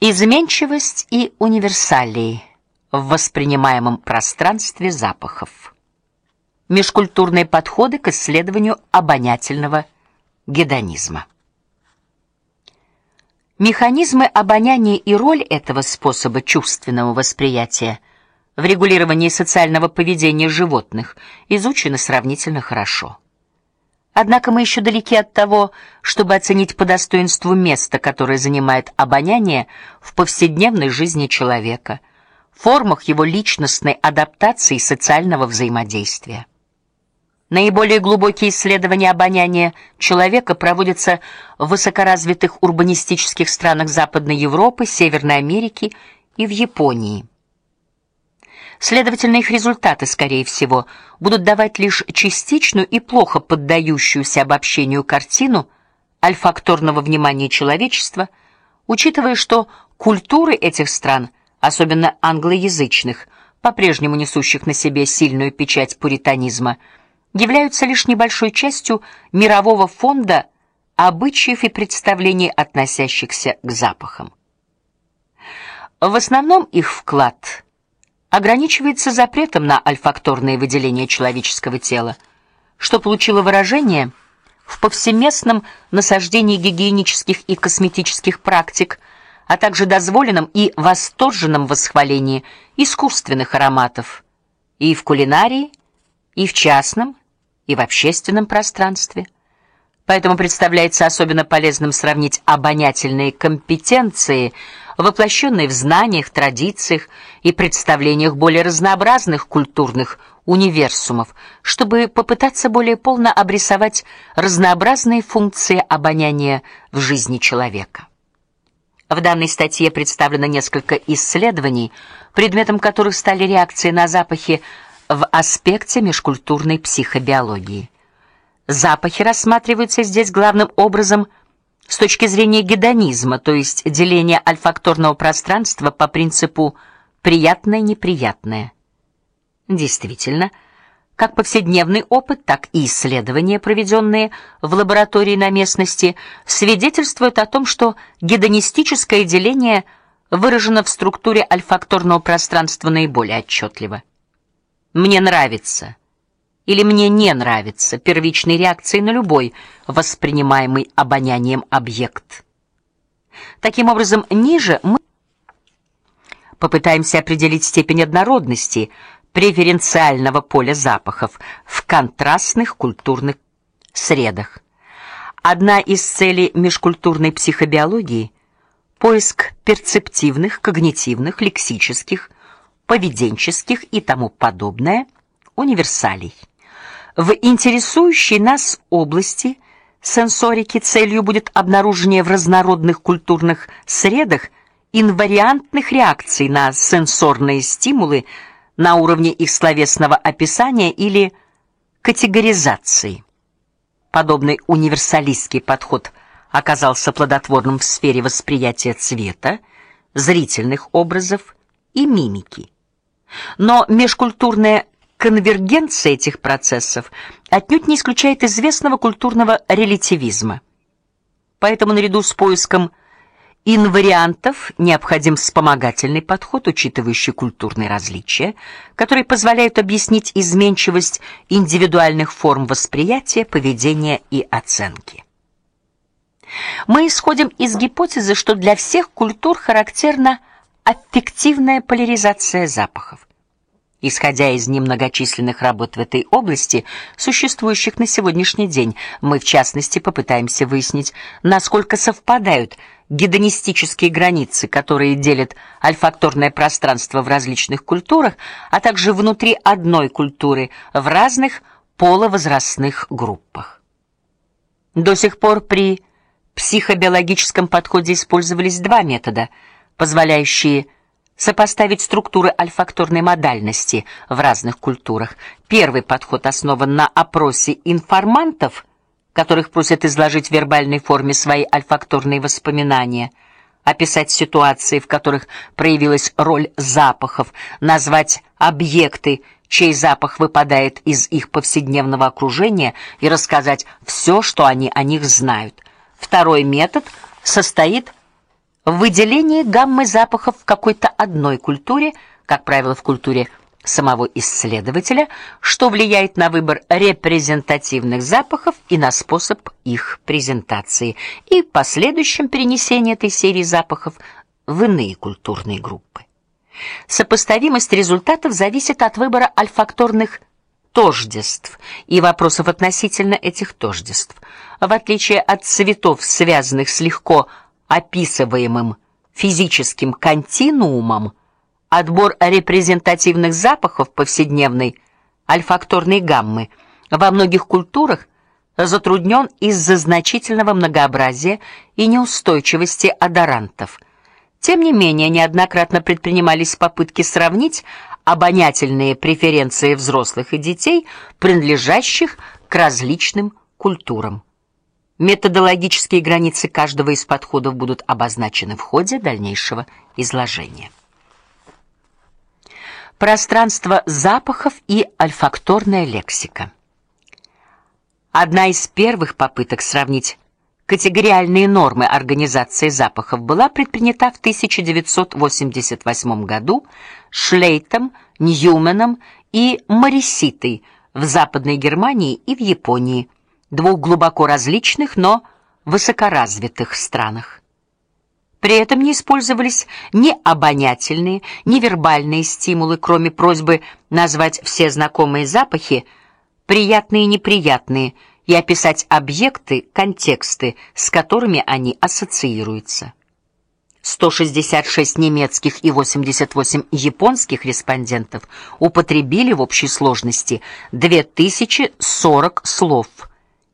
Изменчивость и универсалии в воспринимаемом пространстве запахов. Межкультурные подходы к исследованию обонятельного гедонизма. Механизмы обоняния и роль этого способа чувственного восприятия в регулировании социального поведения животных изучены сравнительно хорошо. Однако мы еще далеки от того, чтобы оценить по достоинству место, которое занимает обоняние в повседневной жизни человека, формах его личностной адаптации и социального взаимодействия. Наиболее глубокие исследования обоняния человека проводятся в высокоразвитых урбанистических странах Западной Европы, Северной Америки и в Японии. Следовательно, их результаты, скорее всего, будут давать лишь частичную и плохо поддающуюся обобщению картину альфакторного внимания человечества, учитывая, что культуры этих стран, особенно англоязычных, по-прежнему несущих на себе сильную печать пуританизма, являются лишь небольшой частью мирового фонда обычаев и представлений, относящихся к запахам. В основном их вклад ограничивается запретом на альфакторные выделения человеческого тела, что получило выражение в повсеместном насаждении гигиенических и косметических практик, а также дозволенном и восторженном восхвалении искусственных ароматов и в кулинарии, и в частном, и в общественном пространстве. Поэтому представляется особенно полезным сравнить обонятельные компетенции воплощенные в знаниях, традициях и представлениях более разнообразных культурных универсумов, чтобы попытаться более полно обрисовать разнообразные функции обоняния в жизни человека. В данной статье представлено несколько исследований, предметом которых стали реакции на запахи в аспекте межкультурной психобиологии. Запахи рассматриваются здесь главным образом с точки зрения гедонизма, то есть деления альфакторного пространства по принципу приятное-неприятное. Действительно, как повседневный опыт, так и исследования, проведенные в лаборатории на местности, свидетельствуют о том, что гедонистическое деление выражено в структуре альфакторного пространства наиболее отчетливо. Мне нравится или мне не нравится первичной реакции на любой воспринимаемый обонянием объект. Таким образом, ниже мы попытаемся определить степень однородности преференциального поля запахов в контрастных культурных средах. Одна из целей межкультурной психобиологии поиск перцептивных, когнитивных, лексических, поведенческих и тому подобное универсалей. В интересующей нас области сенсорики целью будет обнаружение в разнородных культурных средах инвариантных реакций на сенсорные стимулы на уровне их словесного описания или категоризации. Подобный универсалистский подход оказался плодотворным в сфере восприятия цвета, зрительных образов и мимики. Но межкультурная конвергенция этих процессов отнюдь не исключает известного культурного релятивизма. Поэтому наряду с поиском инвариантов необходим вспомогательный подход, учитывающий культурные различия, которые позволяют объяснить изменчивость индивидуальных форм восприятия, поведения и оценки. Мы исходим из гипотезы, что для всех культур характерна аффективная поляризация запахов. Исходя из немногочисленных работ в этой области, существующих на сегодняшний день, мы в частности попытаемся выяснить, насколько совпадают гедонистические границы, которые делят альфакторное пространство в различных культурах, а также внутри одной культуры в разных половозрастных группах. До сих пор при психобиологическом подходе использовались два метода, позволяющие сопоставить структуры альфакторной модальности в разных культурах. Первый подход основан на опросе информантов, которых просят изложить в вербальной форме свои альфакторные воспоминания, описать ситуации, в которых проявилась роль запахов, назвать объекты, чей запах выпадает из их повседневного окружения и рассказать все, что они о них знают. Второй метод состоит выделение гаммы запахов в какой-то одной культуре, как правило, в культуре самого исследователя, что влияет на выбор репрезентативных запахов и на способ их презентации, и последующем перенесении этой серии запахов в иные культурные группы. Сопоставимость результатов зависит от выбора альфакторных тождеств и вопросов относительно этих тождеств. В отличие от цветов, связанных с легко описываемым физическим континуумом, отбор репрезентативных запахов повседневной альфакторной гаммы во многих культурах затруднен из-за значительного многообразия и неустойчивости одорантов. Тем не менее, неоднократно предпринимались попытки сравнить обонятельные преференции взрослых и детей, принадлежащих к различным культурам. Методологические границы каждого из подходов будут обозначены в ходе дальнейшего изложения. Пространство запахов и альфакторная лексика. Одна из первых попыток сравнить категориальные нормы организации запахов была предпринята в 1988 году Шлейтом, Ньюменом и Мориситой в Западной Германии и в Японии, двух глубоко различных, но высокоразвитых странах. При этом не использовались ни обонятельные, ни вербальные стимулы, кроме просьбы назвать все знакомые запахи, приятные и неприятные, и описать объекты, контексты, с которыми они ассоциируются. 166 немецких и 88 японских респондентов употребили в общей сложности 2040 слов,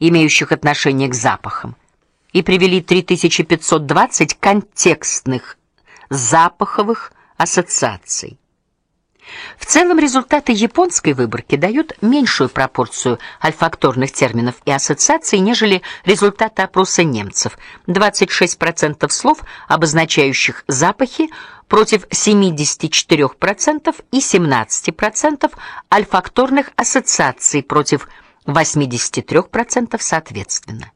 имеющих отношение к запахам и привели 3520 контекстных запаховых ассоциаций. В целом результаты японской выборки дают меньшую пропорцию альфакторных терминов и ассоциаций, нежели результаты опроса немцев. 26% слов, обозначающих запахи, против 74% и 17% альфакторных ассоциаций против 83% соответственно.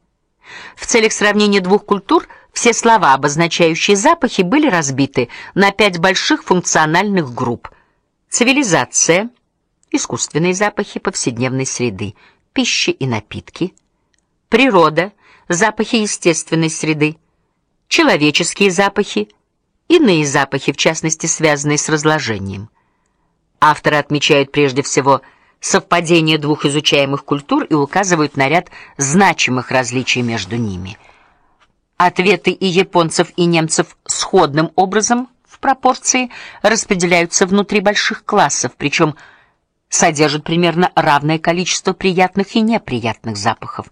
В целях сравнения двух культур все слова, обозначающие запахи, были разбиты на пять больших функциональных групп: цивилизация, искусственные запахи повседневной среды, пища и напитки, природа, запахи естественной среды, человеческие запахи, иные запахи, в частности, связанные с разложением. Авторы отмечают прежде всего совпадение двух изучаемых культур и указывают на ряд значимых различий между ними. Ответы и японцев, и немцев сходным образом в пропорции распределяются внутри больших классов, причем содержат примерно равное количество приятных и неприятных запахов.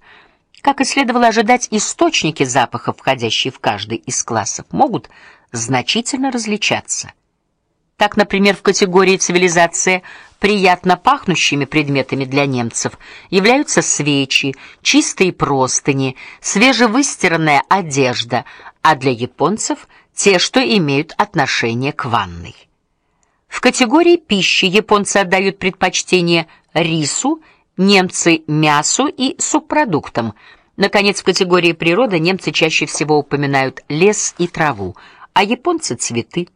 Как и следовало ожидать, источники запахов, входящие в каждый из классов, могут значительно различаться. Так, например, в категории цивилизация приятно пахнущими предметами для немцев являются свечи, чистые простыни, свежевыстиранная одежда, а для японцев те, что имеют отношение к ванной. В категории пищи японцы отдают предпочтение рису, немцы мясу и субпродуктам. Наконец, в категории природа немцы чаще всего упоминают лес и траву, а японцы цветы.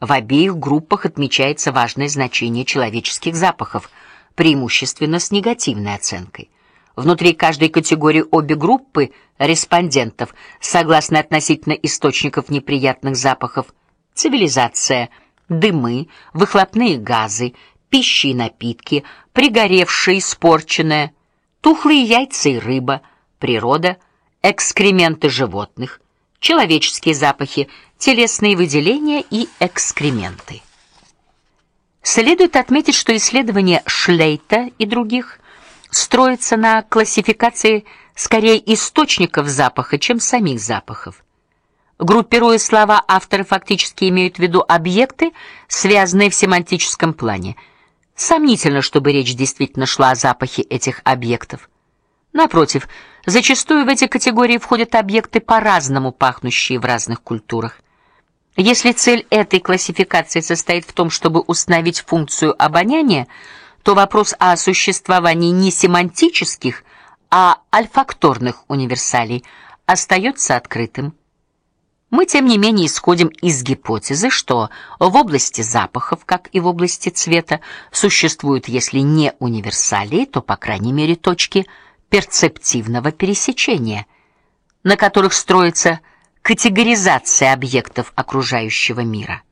В обеих группах отмечается важное значение человеческих запахов, преимущественно с негативной оценкой. Внутри каждой категории обе группы респондентов согласны относительно источников неприятных запахов: цивилизация, дымы, выхлопные газы, пища и напитки, пригоревшее, испорченное, тухлые яйца и рыба, природа, экскременты животных, человеческие запахи, телесные выделения и экскременты. Следует отметить, что исследования Шлейта и других строятся на классификации скорее источников запаха, чем самих запахов. Группируя слова, авторы фактически имеют в виду объекты, связанные в семантическом плане. Сомнительно, чтобы речь действительно шла о запахе этих объектов. Напротив, зачастую в эти категории входят объекты по-разному пахнущие в разных культурах. Если цель этой классификации состоит в том, чтобы установить функцию обоняния, то вопрос о существовании не семантических, а альфакторных универсалей остается открытым. Мы тем не менее исходим из гипотезы, что в области запахов, как и в области цвета, существуют, если не универсалии, то по крайней мере точки перцептивного пересечения, на которых строится категоризация объектов окружающего мира.